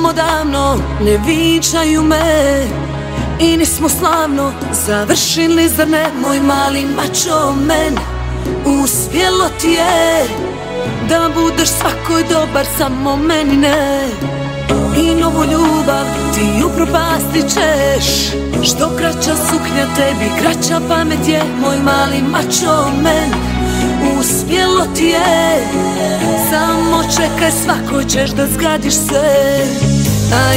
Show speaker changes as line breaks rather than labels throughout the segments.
tobom odavno Ne vičaju me. I nismo slavno Završili zar ne Moj mali mačo men Uspjelo ti je Da budeš svakoj dobar Samo meni ne. I novu ljubav ti upropastit ćeš. Što kraća suknja tebi Kraća pamet je Moj mali mačo men Uspjelo ti je. Samo čekaj svako ćeš da zgadiš se A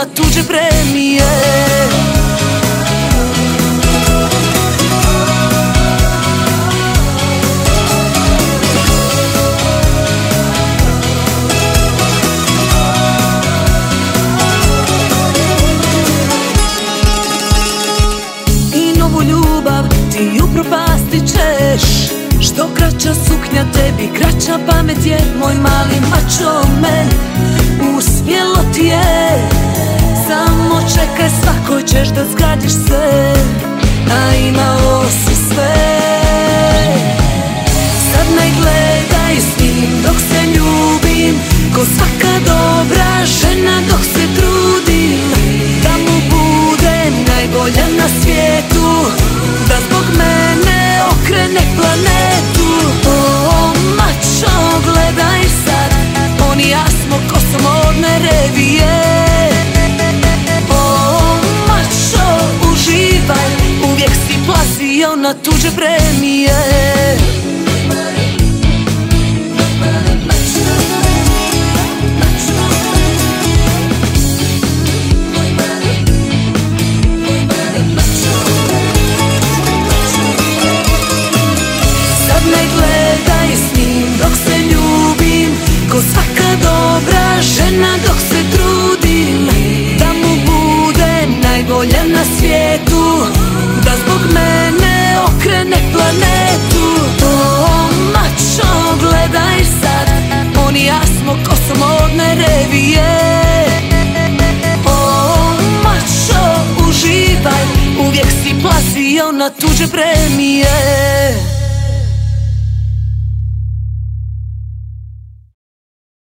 na tuđe premije. Što kraća suknja tebi, kraća pamet je Moj mali mačo men. Uspjelo da zgadiš se A imao na tuđe premije. Sad me gledaj s njim dok se ljubim Ko svaka dobra žena dok se trudim. Da mu budem najbolja na svijetu Da zbog na tuđe premije